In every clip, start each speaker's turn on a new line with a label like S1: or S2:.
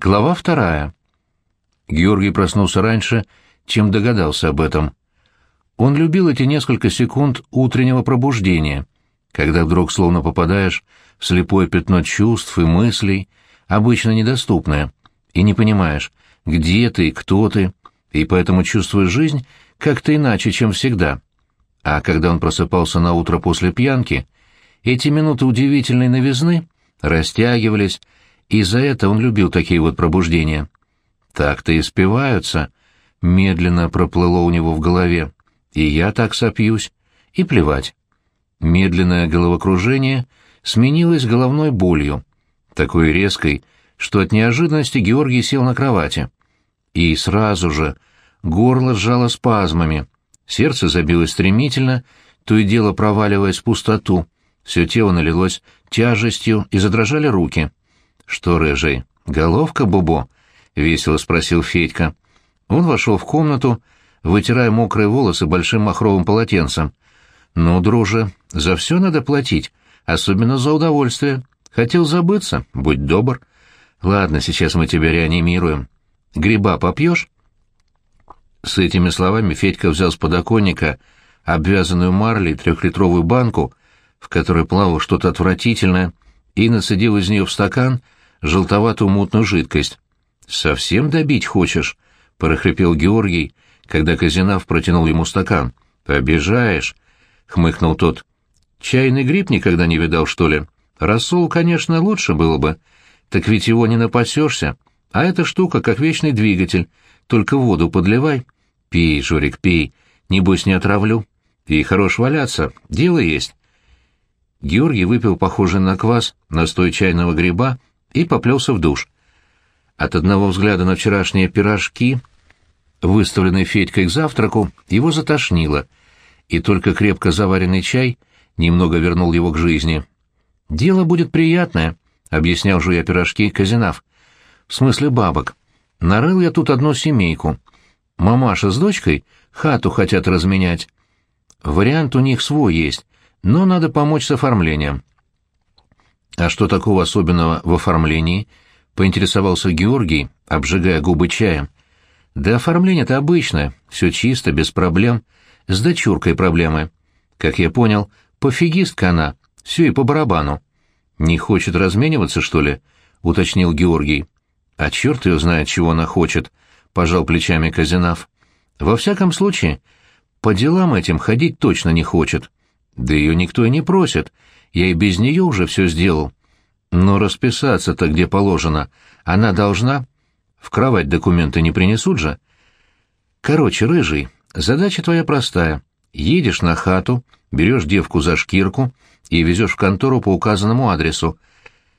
S1: Глава вторая. Георгий проснулся раньше, чем догадался об этом. Он любил эти несколько секунд утреннего пробуждения, когда вдруг словно попадаешь в слепое пятно чувств и мыслей, обычно недоступное, и не понимаешь, где ты и кто ты, и поэтому чувствуешь жизнь как-то иначе, чем всегда. А когда он просыпался на утро после пьянки, эти минуты удивительной новизны растягивались, и за это он любил такие вот пробуждения. Так-то и спиваются, медленно проплыло у него в голове. И я так сопьюсь. И плевать. Медленное головокружение сменилось головной болью, такой резкой, что от неожиданности Георгий сел на кровати. И сразу же горло сжало спазмами, сердце забилось стремительно, то и дело проваливаясь в пустоту, все тело налилось тяжестью и задрожали руки. «Что, рыжий, головка, Бубо?» — весело спросил Федька. Он вошел в комнату, вытирая мокрые волосы большим махровым полотенцем. «Ну, друже, за все надо платить, особенно за удовольствие. Хотел забыться? Будь добр. Ладно, сейчас мы тебя реанимируем. Гриба попьешь?» С этими словами Федька взял с подоконника обвязанную марлей трехлитровую банку, в которой плавало что-то отвратительное, и насадил из нее в стакан — желтоватую мутную жидкость. «Совсем добить хочешь?» — прохрипел Георгий, когда Казинав протянул ему стакан. «Обижаешь», — хмыкнул тот. «Чайный гриб никогда не видал, что ли? Рассол, конечно, лучше было бы. Так ведь его не напасешься. А эта штука как вечный двигатель. Только воду подливай. Пей, Жорик, пей. Небось, не отравлю. И хорош валяться. Дело есть». Георгий выпил похожий на квас настой чайного гриба и поплелся в душ. От одного взгляда на вчерашние пирожки, выставленные Федькой к завтраку, его затошнило, и только крепко заваренный чай немного вернул его к жизни. «Дело будет приятное», — объяснял жуя пирожки Казинав. «В смысле бабок. Нарыл я тут одну семейку. Мамаша с дочкой хату хотят разменять. Вариант у них свой есть, но надо помочь с оформлением. «А что такого особенного в оформлении?» — поинтересовался Георгий, обжигая губы чаем. «Да оформление-то обычное, все чисто, без проблем. С дочуркой проблемы. Как я понял, пофигистка она, все и по барабану». «Не хочет размениваться, что ли?» — уточнил Георгий. «А черт ее знает, чего она хочет», — пожал плечами Казинав. «Во всяком случае, по делам этим ходить точно не хочет. Да ее никто и не просит, я и без нее уже все сделал. Но расписаться-то где положено, она должна. В кровать документы не принесут же. Короче, рыжий, задача твоя простая. Едешь на хату, берешь девку за шкирку и везешь в контору по указанному адресу.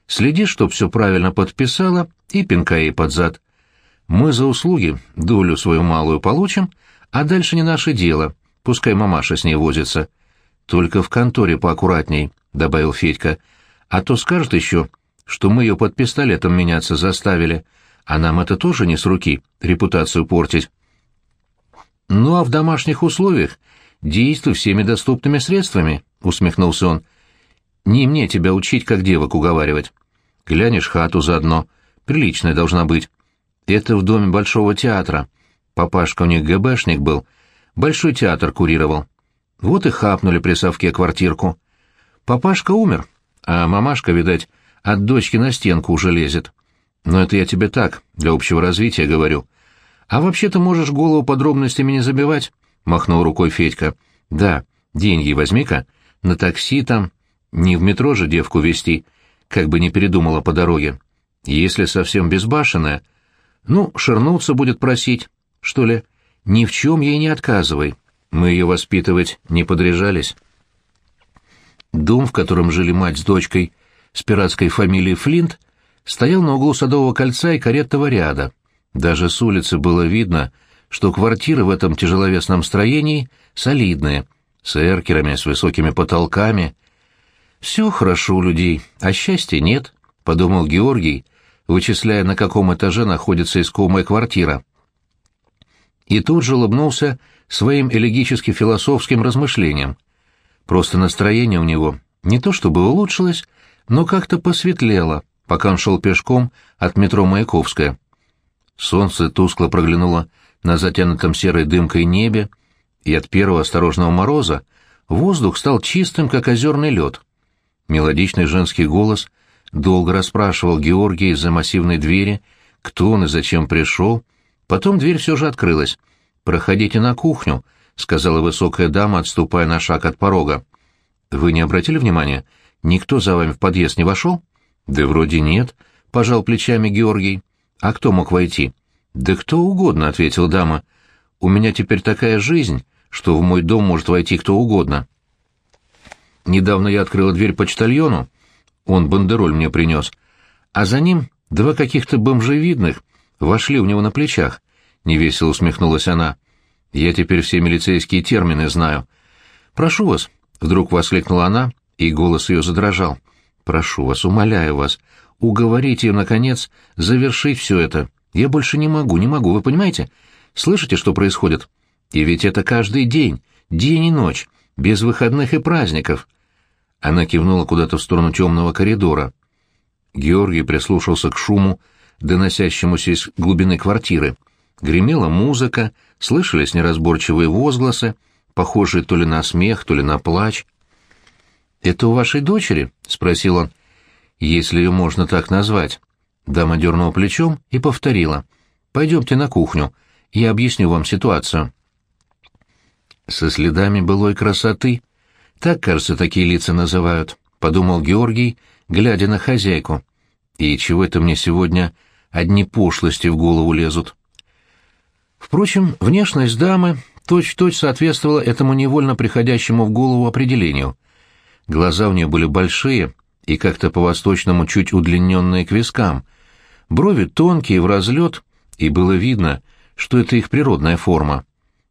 S1: Следишь, чтоб все правильно подписала, и пинка ей под зад. Мы за услуги долю свою малую получим, а дальше не наше дело, пускай мамаша с ней возится. Только в конторе поаккуратней, — добавил Федька, — а то скажет еще, что мы ее под пистолетом меняться заставили, а нам это тоже не с руки, репутацию портить. Ну а в домашних условиях действуй всеми доступными средствами, — усмехнулся он. Не мне тебя учить, как девок уговаривать. Глянешь хату заодно, приличная должна быть. Это в доме Большого театра. Папашка у них ГБшник был, Большой театр курировал. Вот и хапнули при совке квартирку. Папашка умер, а мамашка, видать, от дочки на стенку уже лезет. Но это я тебе так, для общего развития говорю. А вообще-то можешь голову подробностями не забивать, — махнул рукой Федька. Да, деньги возьми-ка. На такси там. Не в метро же девку везти, как бы не передумала по дороге. Если совсем безбашенная, ну, шернуться будет просить, что ли. Ни в чем ей не отказывай. Мы ее воспитывать не подряжались. Дом, в котором жили мать с дочкой с пиратской фамилией Флинт, стоял на углу Садового кольца и каретного ряда. Даже с улицы было видно, что квартиры в этом тяжеловесном строении солидные, с эркерами, с высокими потолками. «Все хорошо у людей, а счастья нет», — подумал Георгий, вычисляя, на каком этаже находится искомая квартира. И тут же улыбнулся своим элегически-философским размышлениям. Просто настроение у него не то чтобы улучшилось, но как-то посветлело пока он шел пешком от метро Маяковская. Солнце тускло проглянуло на затянутом серой дымкой небе, и от первого осторожного мороза воздух стал чистым, как озерный лед. Мелодичный женский голос долго расспрашивал Георгия из-за массивной двери, кто он и зачем пришел. Потом дверь все же открылась. «Проходите на кухню», — сказала высокая дама, отступая на шаг от порога. «Вы не обратили внимания? Никто за вами в подъезд не вошел?» «Да вроде нет», — пожал плечами Георгий. «А кто мог войти?» «Да кто угодно», — ответила дама. «У меня теперь такая жизнь, что в мой дом может войти кто угодно». Недавно я открыла дверь почтальону, он бандероль мне принес, а за ним два каких-то бомжевидных вошли у него на плечах. Невесело усмехнулась она. Я теперь все милицейские термины знаю. «Прошу вас», — вдруг воскликнула она, и голос ее задрожал. «Прошу вас, умоляю вас, уговорите ее, наконец, завершить все это. Я больше не могу, не могу, вы понимаете? Слышите, что происходит? И ведь это каждый день, день и ночь, без выходных и праздников». Она кивнула куда-то в сторону темного коридора. Георгий прислушался к шуму, доносящемуся из глубины квартиры. Гремела музыка, слышались неразборчивые возгласы, похожие то ли на смех, то ли на плач. «Это у вашей дочери?» — спросил он. «Если ее можно так назвать». Дама дернула плечом и повторила. «Пойдемте на кухню, я объясню вам ситуацию». Со следами былой красоты так, кажется, такие лица называют, — подумал Георгий, глядя на хозяйку. И чего это мне сегодня одни пошлости в голову лезут? Впрочем, внешность дамы точь-в-точь -точь соответствовала этому невольно приходящему в голову определению. Глаза у нее были большие и как-то по-восточному чуть удлиненные к вискам, брови тонкие, в разлет, и было видно, что это их природная форма.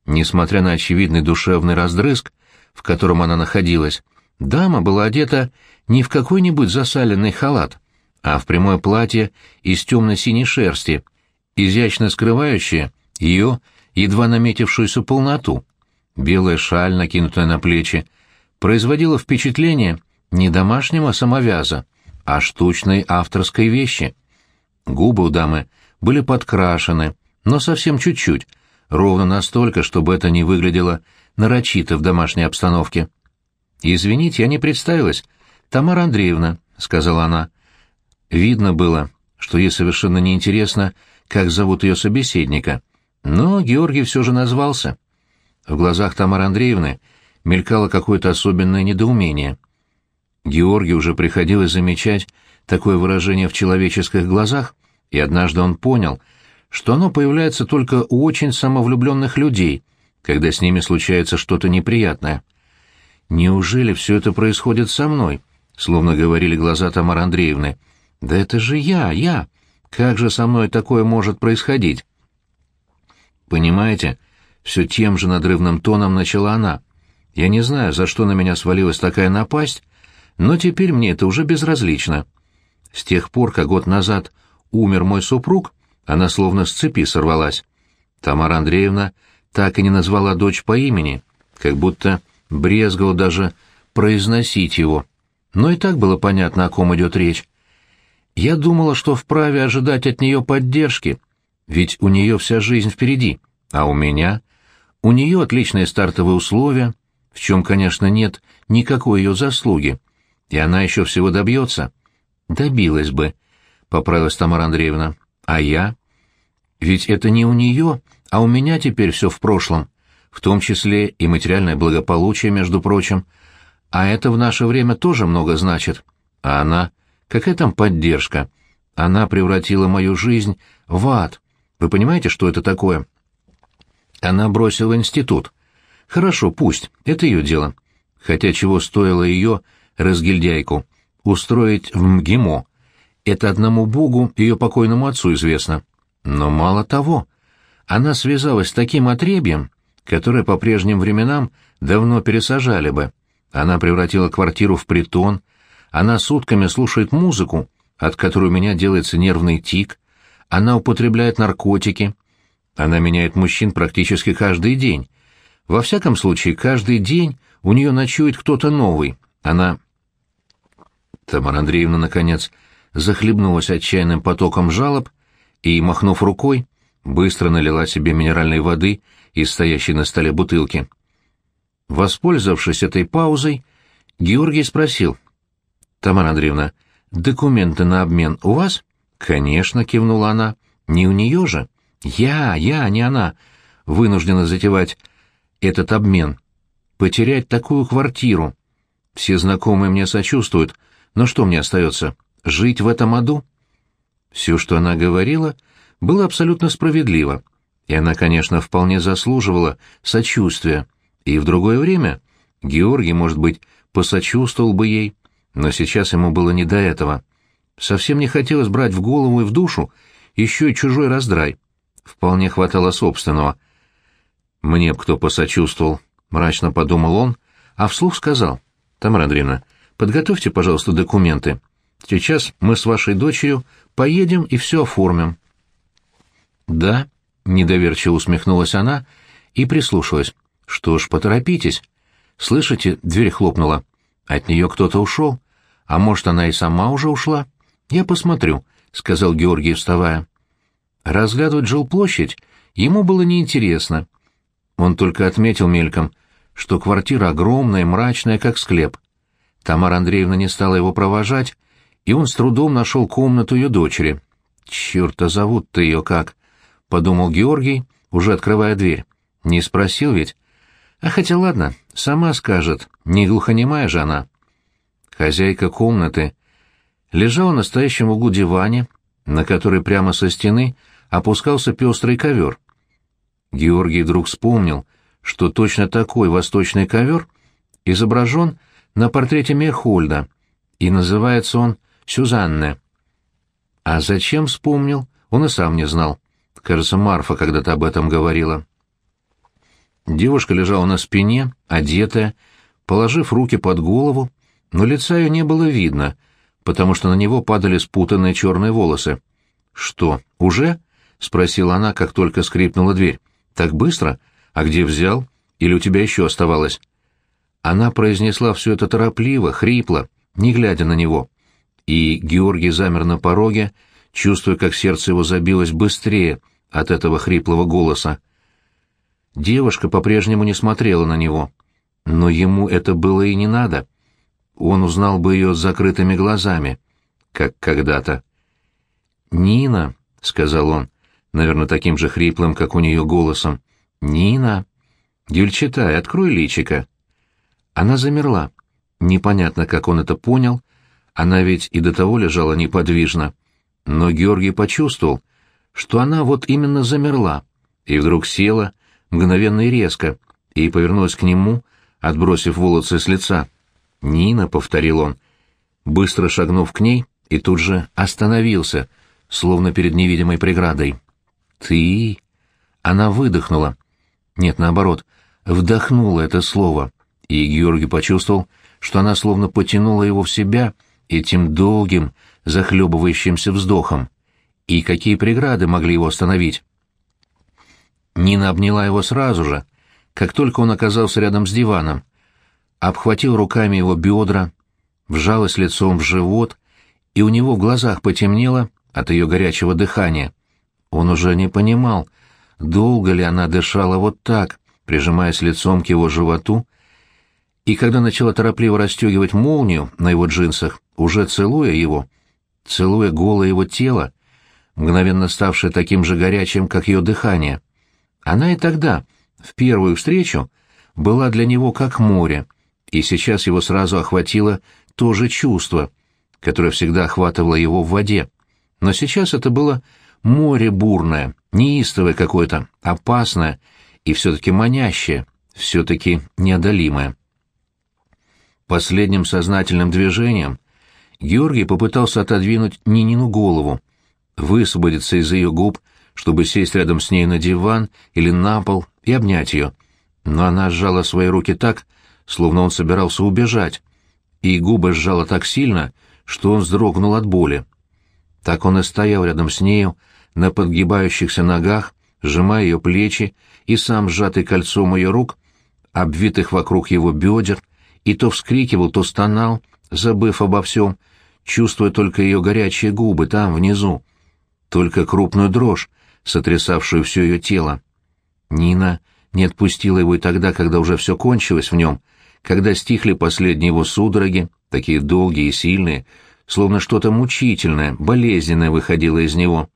S1: Несмотря на очевидный душевный раздрызг, в котором она находилась, дама была одета не в какой-нибудь засаленный халат, а в прямое платье из темно-синей шерсти, изящно скрывающее ее едва наметившуюся полноту. Белая шаль, накинутая на плечи, производила впечатление не домашнего самовяза, а штучной авторской вещи. Губы у дамы были подкрашены, но совсем чуть-чуть, ровно настолько, чтобы это не выглядело нарочито в домашней обстановке. «Извините, я не представилась. Тамара Андреевна», — сказала она. Видно было, что ей совершенно неинтересно, как зовут ее собеседника. Но Георгий все же назвался. В глазах Тамары Андреевны мелькало какое-то особенное недоумение. Георгию уже приходилось замечать такое выражение в человеческих глазах, и однажды он понял, что оно появляется только у очень самовлюбленных людей — когда с ними случается что-то неприятное. «Неужели все это происходит со мной?» — словно говорили глаза Тамары Андреевны. «Да это же я, я! Как же со мной такое может происходить?» «Понимаете?» — все тем же надрывным тоном начала она. «Я не знаю, за что на меня свалилась такая напасть, но теперь мне это уже безразлично. С тех пор, как год назад умер мой супруг, она словно с цепи сорвалась. Тамара Андреевна так и не назвала дочь по имени, как будто брезгала даже произносить его. Но и так было понятно, о ком идет речь. Я думала, что вправе ожидать от нее поддержки, ведь у нее вся жизнь впереди, а у меня... У нее отличные стартовые условия, в чем, конечно, нет никакой ее заслуги, и она еще всего добьется. Добилась бы, — поправилась Тамара Андреевна. А я? Ведь это не у нее, а у меня теперь все в прошлом, в том числе и материальное благополучие, между прочим. А это в наше время тоже много значит. А она... Какая там поддержка? Она превратила мою жизнь в ад. Вы понимаете, что это такое? Она бросила институт. Хорошо, пусть, это ее дело. Хотя чего стоило ее, разгильдяйку, устроить в МГИМО. Это одному богу, ее покойному отцу известно. Но мало того, она связалась с таким отребьем, которое по прежним временам давно пересажали бы. Она превратила квартиру в притон, она сутками слушает музыку, от которой у меня делается нервный тик, она употребляет наркотики, она меняет мужчин практически каждый день. Во всяком случае, каждый день у нее ночует кто-то новый. Она... Тамара Андреевна, наконец, захлебнулась отчаянным потоком жалоб и, махнув рукой, быстро налила себе минеральной воды из стоящей на столе бутылки. Воспользовавшись этой паузой, Георгий спросил. «Тамара Андреевна, документы на обмен у вас?» «Конечно», — кивнула она. «Не у нее же?» «Я, я, не она. Вынуждена затевать этот обмен. Потерять такую квартиру. Все знакомые мне сочувствуют, но что мне остается? Жить в этом аду?» Все, что она говорила, было абсолютно справедливо, и она, конечно, вполне заслуживала сочувствия, и в другое время Георгий, может быть, посочувствовал бы ей, но сейчас ему было не до этого. Совсем не хотелось брать в голову и в душу еще и чужой раздрай. Вполне хватало собственного. «Мне б кто посочувствовал», — мрачно подумал он, а вслух сказал. «Тамара Андреевна, подготовьте, пожалуйста, документы. Сейчас мы с вашей дочерью поедем и все оформим». «Да», — недоверчиво усмехнулась она и прислушалась. «Что ж, поторопитесь. Слышите, дверь хлопнула. От нее кто-то ушел. А может, она и сама уже ушла? Я посмотрю», — сказал Георгий, вставая. Разглядывать жилплощадь ему было неинтересно. Он только отметил мельком, что квартира огромная, мрачная, как склеп. Тамара Андреевна не стала его провожать, и он с трудом нашел комнату ее дочери. «Черт-то зовут-то ее как?» — подумал Георгий, уже открывая дверь. «Не спросил ведь?» «А хотя ладно, сама скажет, не глухонемая же она». Хозяйка комнаты лежала на стоящем углу диване, на который прямо со стены опускался пестрый ковер. Георгий вдруг вспомнил, что точно такой восточный ковер изображен на портрете Мерхольда, и называется он Сюзанне. А зачем вспомнил, он и сам не знал. Кажется, Марфа когда-то об этом говорила. Девушка лежала на спине, одетая, положив руки под голову, но лица ее не было видно, потому что на него падали спутанные черные волосы. «Что, уже?» — спросила она, как только скрипнула дверь. «Так быстро? А где взял? Или у тебя еще оставалось?» Она произнесла все это торопливо, хрипло, не глядя на него и Георгий замер на пороге, чувствуя, как сердце его забилось быстрее от этого хриплого голоса. Девушка по-прежнему не смотрела на него, но ему это было и не надо. Он узнал бы ее с закрытыми глазами, как когда-то. «Нина», — сказал он, наверное, таким же хриплым, как у нее голосом, — «Нина». «Гюльчатай, открой личика». Она замерла. Непонятно, как он это понял, она ведь и до того лежала неподвижно. Но Георгий почувствовал, что она вот именно замерла, и вдруг села, мгновенно и резко, и повернулась к нему, отбросив волосы с лица. «Нина», — повторил он, быстро шагнув к ней, и тут же остановился, словно перед невидимой преградой. «Ты...» Она выдохнула. Нет, наоборот, вдохнула это слово, и Георгий почувствовал, что она словно потянула его в себя — этим долгим, захлебывающимся вздохом. И какие преграды могли его остановить? Нина обняла его сразу же, как только он оказался рядом с диваном, обхватил руками его бедра, вжалась лицом в живот, и у него в глазах потемнело от ее горячего дыхания. Он уже не понимал, долго ли она дышала вот так, прижимаясь лицом к его животу, и когда начала торопливо расстегивать молнию на его джинсах, уже целуя его, целуя голое его тело, мгновенно ставшее таким же горячим, как ее дыхание, она и тогда, в первую встречу, была для него как море, и сейчас его сразу охватило то же чувство, которое всегда охватывало его в воде. Но сейчас это было море бурное, неистовое какое-то, опасное и все-таки манящее, все-таки неодолимое. Последним сознательным движением Георгий попытался отодвинуть Нинину голову, высвободиться из ее губ, чтобы сесть рядом с ней на диван или на пол и обнять ее. Но она сжала свои руки так, словно он собирался убежать, и губы сжала так сильно, что он вздрогнул от боли. Так он и стоял рядом с нею, на подгибающихся ногах, сжимая ее плечи и сам сжатый кольцом ее рук, обвитых вокруг его бедер, и то вскрикивал, то стонал, забыв обо всем, чувствуя только ее горячие губы там, внизу, только крупную дрожь, сотрясавшую все ее тело. Нина не отпустила его и тогда, когда уже все кончилось в нем, когда стихли последние его судороги, такие долгие и сильные, словно что-то мучительное, болезненное выходило из него.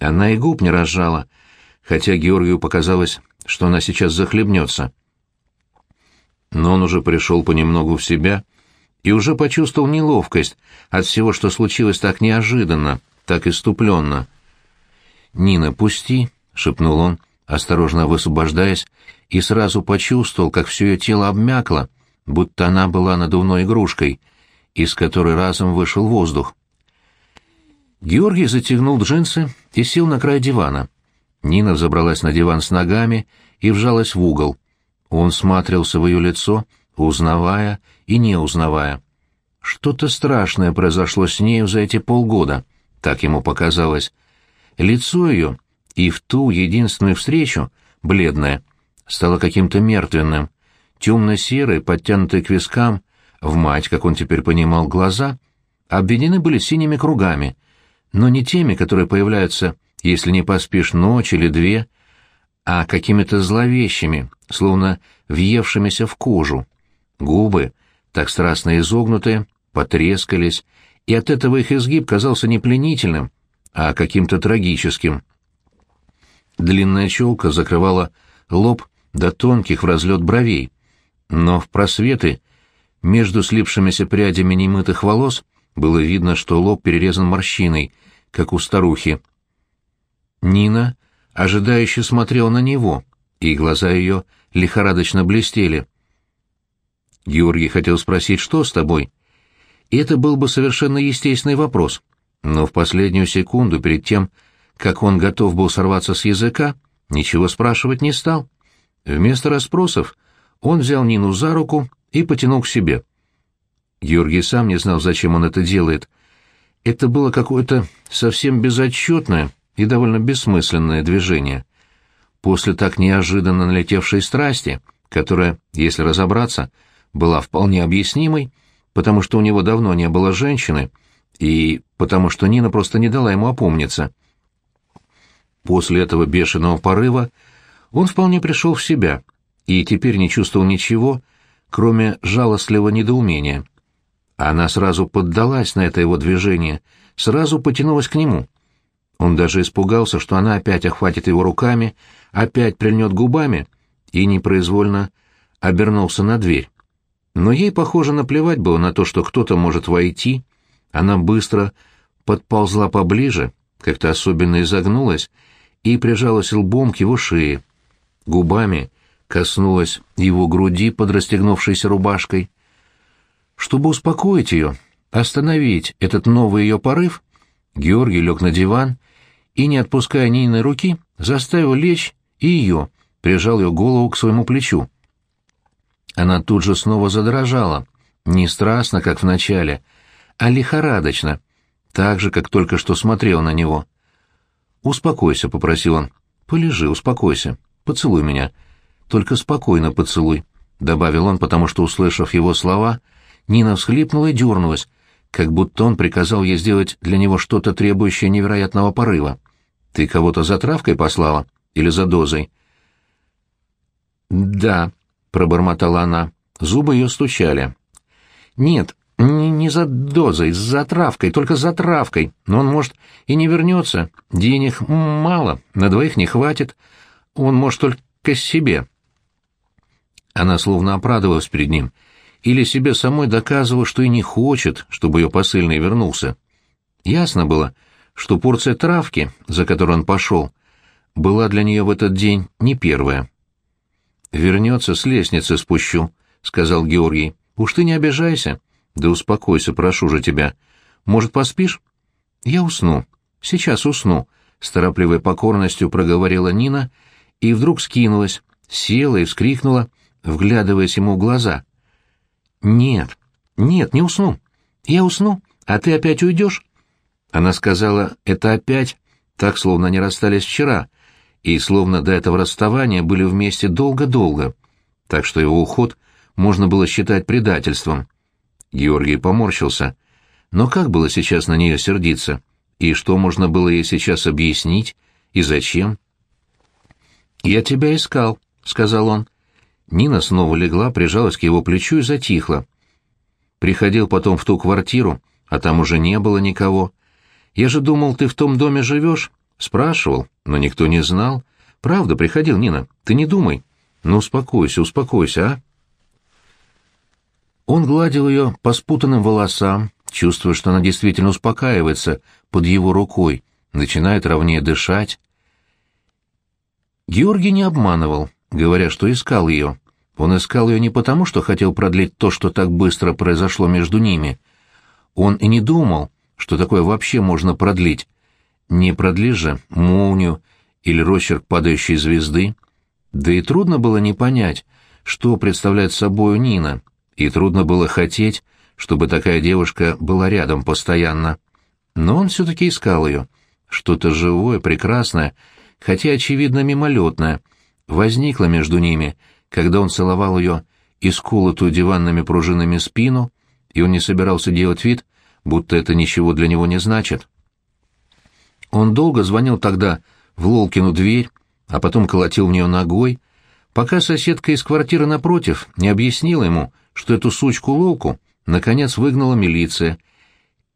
S1: Она и губ не разжала, хотя Георгию показалось, что она сейчас захлебнется. Но он уже пришел понемногу в себя и уже почувствовал неловкость от всего, что случилось так неожиданно, так иступленно. «Нина, пусти», — шепнул он, осторожно высвобождаясь, и сразу почувствовал, как все ее тело обмякло, будто она была надувной игрушкой, из которой разом вышел воздух. Георгий затягнул джинсы и сел на край дивана. Нина взобралась на диван с ногами и вжалась в угол. Он смотрелся в ее лицо, узнавая и не узнавая. Что-то страшное произошло с нею за эти полгода, так ему показалось. Лицо ее и в ту единственную встречу, бледное, стало каким-то мертвенным, темно-серое, подтянутое к вискам, в мать, как он теперь понимал, глаза, обведены были синими кругами, но не теми, которые появляются, если не поспишь ночь или две, а какими-то зловещими, словно въевшимися в кожу. Губы, так страстно изогнутые, потрескались, и от этого их изгиб казался не пленительным, а каким-то трагическим. Длинная челка закрывала лоб до тонких в разлет бровей, но в просветы между слипшимися прядями немытых волос было видно, что лоб перерезан морщиной, как у старухи. Нина ожидающе смотрела на него, и глаза ее лихорадочно блестели. Георгий хотел спросить, что с тобой? И это был бы совершенно естественный вопрос, но в последнюю секунду перед тем, как он готов был сорваться с языка, ничего спрашивать не стал. Вместо расспросов он взял Нину за руку и потянул к себе. Георгий сам не знал, зачем он это делает. Это было какое-то совсем безотчетное и довольно бессмысленное движение. После так неожиданно налетевшей страсти, которая, если разобраться, была вполне объяснимой, потому что у него давно не было женщины, и потому что Нина просто не дала ему опомниться. После этого бешеного порыва он вполне пришел в себя и теперь не чувствовал ничего, кроме жалостливого недоумения. Она сразу поддалась на это его движение, сразу потянулась к нему. Он даже испугался, что она опять охватит его руками, опять прильнет губами, и непроизвольно обернулся на дверь. Но ей, похоже, наплевать было на то, что кто-то может войти. Она быстро подползла поближе, как-то особенно изогнулась, и прижалась лбом к его шее. Губами коснулась его груди под расстегнувшейся рубашкой. Чтобы успокоить ее, остановить этот новый ее порыв, Георгий лег на диван и, не отпуская Нины руки, заставил лечь и ее, прижал ее голову к своему плечу. Она тут же снова задрожала, не страстно, как в начале, а лихорадочно, так же, как только что смотрел на него. «Успокойся», — попросил он. «Полежи, успокойся. Поцелуй меня. Только спокойно поцелуй», — добавил он, потому что, услышав его слова, Нина всхлипнула и дернулась, как будто он приказал ей сделать для него что-то требующее невероятного порыва. «Ты кого-то за травкой послала? Или за дозой?» «Да», — пробормотала она. Зубы ее стучали. «Нет, не, за дозой, за травкой, только за травкой. Но он, может, и не вернется. Денег мало, на двоих не хватит. Он, может, только себе». Она словно оправдывалась перед ним. Или себе самой доказывала, что и не хочет, чтобы ее посыльный вернулся. Ясно было, что порция травки, за которой он пошел, была для нее в этот день не первая. «Вернется, с лестницы спущу», — сказал Георгий. «Уж ты не обижайся». «Да успокойся, прошу же тебя. Может, поспишь?» «Я усну. Сейчас усну», — с торопливой покорностью проговорила Нина и вдруг скинулась, села и вскрикнула, вглядываясь ему в глаза. «Нет, нет, не усну. Я усну, а ты опять уйдешь?» Она сказала «это опять», так, словно не расстались вчера, и словно до этого расставания были вместе долго-долго, так что его уход можно было считать предательством. Георгий поморщился. Но как было сейчас на нее сердиться? И что можно было ей сейчас объяснить? И зачем? «Я тебя искал», — сказал он. Нина снова легла, прижалась к его плечу и затихла. Приходил потом в ту квартиру, а там уже не было никого. Я же думал, ты в том доме живешь? Спрашивал, но никто не знал. Правда, приходил, Нина, ты не думай. Ну, успокойся, успокойся, а? Он гладил ее по спутанным волосам, чувствуя, что она действительно успокаивается под его рукой, начинает ровнее дышать. Георгий не обманывал, говоря, что искал ее. Он искал ее не потому, что хотел продлить то, что так быстро произошло между ними. Он и не думал, что такое вообще можно продлить. Не продлишь же молнию или росчерк падающей звезды. Да и трудно было не понять, что представляет собою Нина, и трудно было хотеть, чтобы такая девушка была рядом постоянно. Но он все-таки искал ее. Что-то живое, прекрасное, хотя, очевидно, мимолетное, возникло между ними, когда он целовал ее исколотую диванными пружинами спину, и он не собирался делать вид, будто это ничего для него не значит. Он долго звонил тогда в Лолкину дверь, а потом колотил в нее ногой, пока соседка из квартиры напротив не объяснила ему, что эту сучку Лолку наконец выгнала милиция,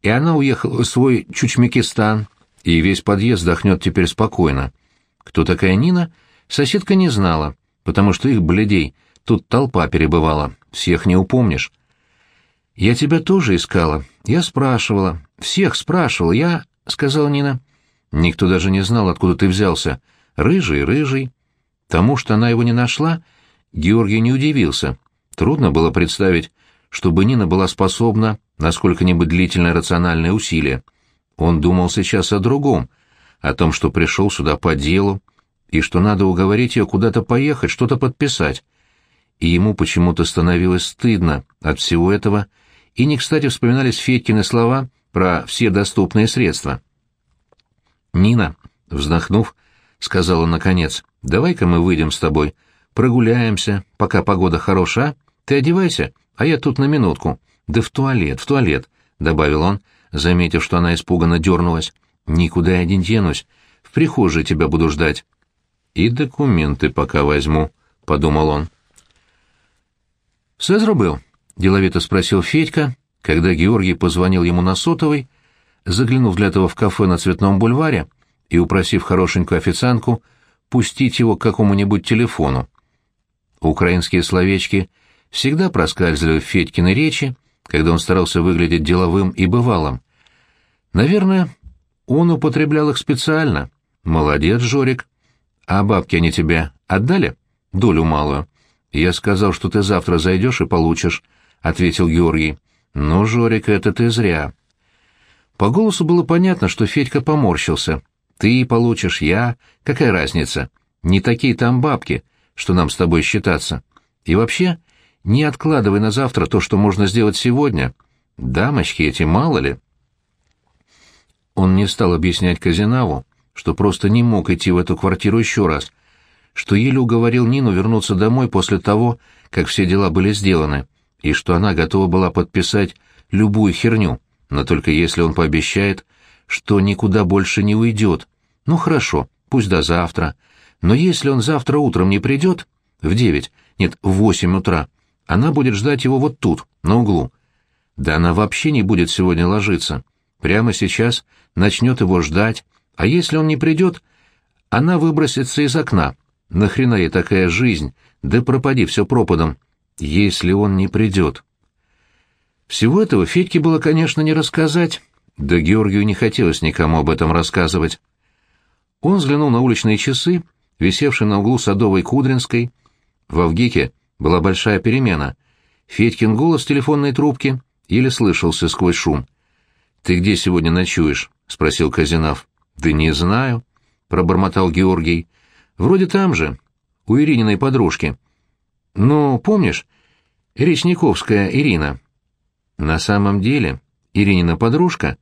S1: и она уехала в свой Чучмекистан, и весь подъезд дохнет теперь спокойно. Кто такая Нина, соседка не знала, потому что их, бледей, тут толпа перебывала, всех не упомнишь. «Я тебя тоже искала. Я спрашивала. Всех спрашивала. Я...» — сказала Нина. «Никто даже не знал, откуда ты взялся. Рыжий, рыжий». Тому, что она его не нашла, Георгий не удивился. Трудно было представить, чтобы Нина была способна на сколько-нибудь длительное рациональное усилие. Он думал сейчас о другом, о том, что пришел сюда по делу, и что надо уговорить ее куда-то поехать, что-то подписать. И ему почему-то становилось стыдно от всего этого, и не кстати вспоминались Федькины слова про все доступные средства. «Нина», вздохнув, сказала наконец, — «давай-ка мы выйдем с тобой, прогуляемся, пока погода хороша, ты одевайся, а я тут на минутку. Да в туалет, в туалет», — добавил он, заметив, что она испуганно дернулась. «Никуда я не денусь, в прихожей тебя буду ждать». «И документы пока возьму», — подумал он. «Все зробил?» — деловито спросил Федька, когда Георгий позвонил ему на сотовый, заглянув для этого в кафе на Цветном бульваре и упросив хорошенькую официантку пустить его к какому-нибудь телефону. Украинские словечки всегда проскальзывали в Федькиной речи, когда он старался выглядеть деловым и бывалым. Наверное, он употреблял их специально. Молодец, Жорик. А бабки они тебе отдали? Долю малую. Я сказал, что ты завтра зайдешь и получишь, — ответил Георгий. Ну, Жорик, это ты зря. По голосу было понятно, что Федька поморщился. Ты получишь, я. Какая разница? Не такие там бабки, что нам с тобой считаться. И вообще, не откладывай на завтра то, что можно сделать сегодня. Дамочки эти, мало ли. Он не стал объяснять Казинаву, что просто не мог идти в эту квартиру еще раз, что еле уговорил Нину вернуться домой после того, как все дела были сделаны, и что она готова была подписать любую херню, но только если он пообещает, что никуда больше не уйдет. Ну хорошо, пусть до завтра. Но если он завтра утром не придет, в девять, нет, в восемь утра, она будет ждать его вот тут, на углу. Да она вообще не будет сегодня ложиться. Прямо сейчас начнет его ждать, а если он не придет, она выбросится из окна. Нахрена ей такая жизнь? Да пропади все пропадом. Если он не придет. Всего этого Федьке было, конечно, не рассказать, да Георгию не хотелось никому об этом рассказывать. Он взглянул на уличные часы, висевшие на углу Садовой Кудринской. В Авгике была большая перемена. Федькин голос в телефонной трубке еле слышался сквозь шум. «Ты где сегодня ночуешь?» — спросил Казинав. «Да не знаю», — пробормотал Георгий. «Вроде там же, у Ирининой подружки». «Ну, помнишь, Речниковская Ирина?» На самом деле, Иринина подружка,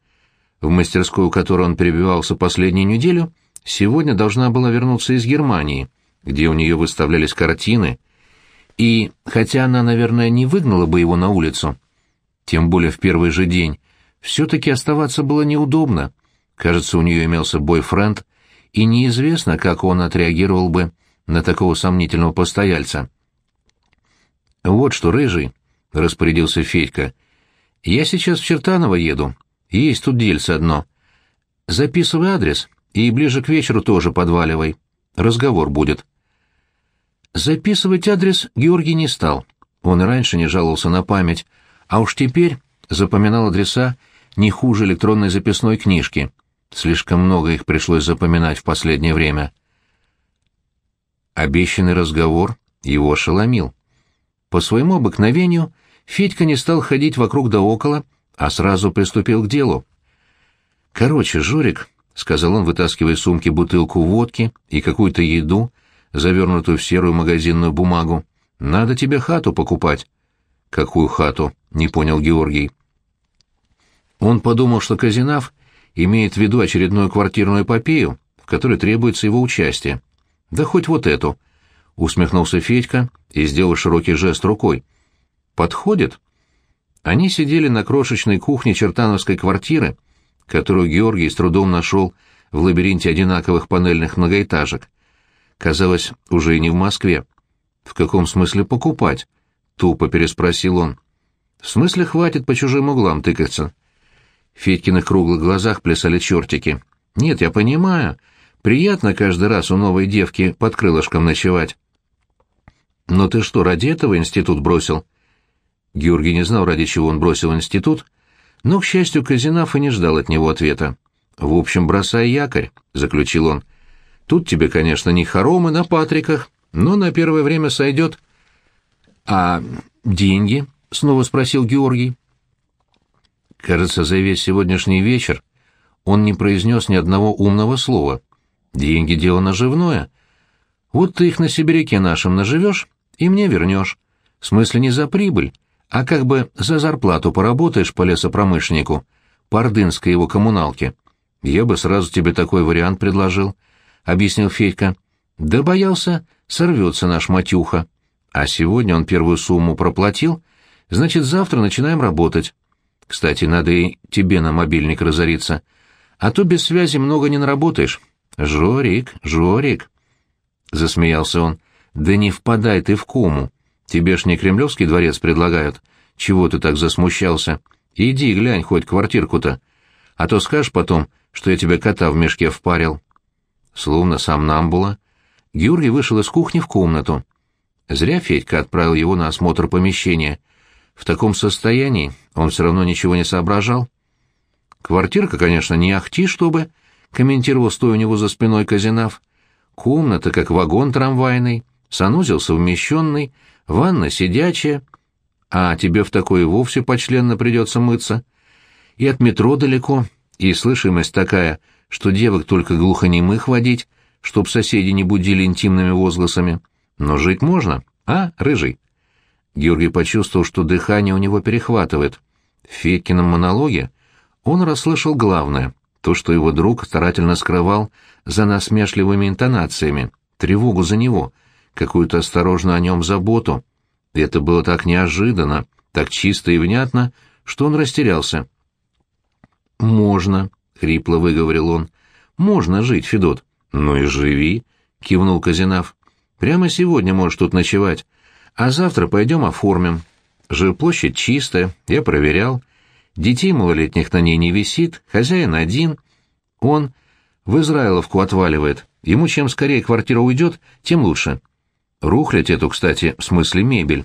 S1: в мастерскую которой он перебивался последнюю неделю, сегодня должна была вернуться из Германии, где у нее выставлялись картины, и, хотя она, наверное, не выгнала бы его на улицу, тем более в первый же день, Все-таки оставаться было неудобно. Кажется, у нее имелся бойфренд, и неизвестно, как он отреагировал бы на такого сомнительного постояльца. «Вот что, рыжий», — распорядился Федька, — «я сейчас в Чертаново еду. Есть тут дельце одно. Записывай адрес и ближе к вечеру тоже подваливай. Разговор будет». Записывать адрес Георгий не стал. Он и раньше не жаловался на память, а уж теперь запоминал адреса не хуже электронной записной книжки. Слишком много их пришлось запоминать в последнее время. Обещанный разговор его ошеломил. По своему обыкновению Федька не стал ходить вокруг да около, а сразу приступил к делу. «Короче, Жорик», — сказал он, вытаскивая из сумки бутылку водки и какую-то еду, завернутую в серую магазинную бумагу, — «надо тебе хату покупать». «Какую хату?» — не понял Георгий. Он подумал, что Казинав имеет в виду очередную квартирную эпопею, в которой требуется его участие. «Да хоть вот эту», — усмехнулся Федька и сделал широкий жест рукой. «Подходит?» Они сидели на крошечной кухне чертановской квартиры, которую Георгий с трудом нашел в лабиринте одинаковых панельных многоэтажек. Казалось, уже и не в Москве. «В каком смысле покупать?» — тупо переспросил он. «В смысле хватит по чужим углам тыкаться?» В Федькиных круглых глазах плясали чертики. «Нет, я понимаю. Приятно каждый раз у новой девки под крылышком ночевать». «Но ты что, ради этого институт бросил?» Георгий не знал, ради чего он бросил институт, но, к счастью, Казинав и не ждал от него ответа. «В общем, бросай якорь», — заключил он. «Тут тебе, конечно, не хоромы на Патриках, но на первое время сойдет». «А деньги?» — снова спросил Георгий. Кажется, за весь сегодняшний вечер он не произнес ни одного умного слова. Деньги — дело наживное. Вот ты их на сибиряке нашем наживешь и мне вернешь. В смысле не за прибыль, а как бы за зарплату поработаешь по лесопромышленнику, по ордынской его коммуналке. Я бы сразу тебе такой вариант предложил, — объяснил Федька. Да боялся, сорвется наш матюха. А сегодня он первую сумму проплатил, значит, завтра начинаем работать. Кстати, надо и тебе на мобильник разориться. А то без связи много не наработаешь. Жорик, Жорик. Засмеялся он. Да не впадай ты в кому. Тебе ж не Кремлевский дворец предлагают. Чего ты так засмущался? Иди глянь хоть квартирку-то. А то скажешь потом, что я тебе кота в мешке впарил. Словно сам Намбула. Георгий вышел из кухни в комнату. Зря Федька отправил его на осмотр помещения — в таком состоянии он все равно ничего не соображал. Квартирка, конечно, не ахти, чтобы, — комментировал стоя у него за спиной Казинав. Комната, как вагон трамвайный, санузел совмещенный, ванна сидячая, а тебе в такой вовсе почленно придется мыться. И от метро далеко, и слышимость такая, что девок только глухонемых водить, чтоб соседи не будили интимными возгласами. Но жить можно, а, рыжий? Георгий почувствовал, что дыхание у него перехватывает. В Федькином монологе он расслышал главное, то, что его друг старательно скрывал за насмешливыми интонациями, тревогу за него, какую-то осторожную о нем заботу. И это было так неожиданно, так чисто и внятно, что он растерялся. «Можно», — хрипло выговорил он, — «можно жить, Федот». «Ну и живи», — кивнул Казинав. «Прямо сегодня можешь тут ночевать. А завтра пойдем оформим. Жилплощадь чистая, я проверял. Детей малолетних на ней не висит, хозяин один. Он в Израиловку отваливает. Ему чем скорее квартира уйдет, тем лучше. Рухлядь эту, кстати, в смысле мебель.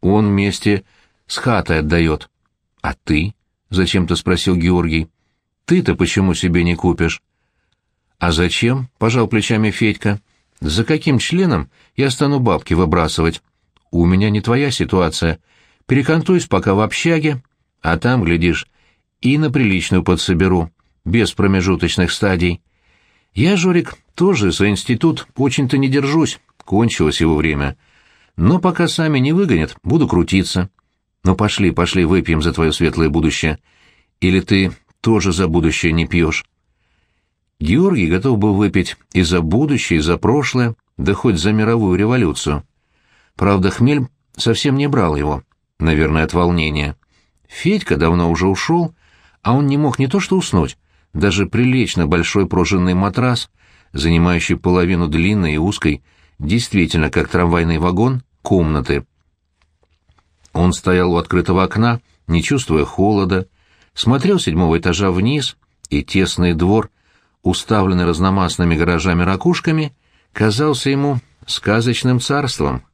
S1: Он вместе с хатой отдает. — А ты? — зачем-то спросил Георгий. — Ты-то почему себе не купишь? — А зачем? — пожал плечами Федька. — За каким членом я стану бабки выбрасывать? У меня не твоя ситуация. Перекантуюсь пока в общаге, а там, глядишь, и на приличную подсоберу, без промежуточных стадий. Я, Жорик, тоже за институт очень-то не держусь, кончилось его время. Но пока сами не выгонят, буду крутиться. Ну пошли, пошли, выпьем за твое светлое будущее. Или ты тоже за будущее не пьешь? Георгий готов был выпить и за будущее, и за прошлое, да хоть за мировую революцию. Правда, хмель совсем не брал его, наверное, от волнения. Федька давно уже ушел, а он не мог не то что уснуть, даже прилечь на большой пружинный матрас, занимающий половину длинной и узкой, действительно как трамвайный вагон, комнаты. Он стоял у открытого окна, не чувствуя холода, смотрел с седьмого этажа вниз, и тесный двор, уставленный разномастными гаражами-ракушками, казался ему сказочным царством.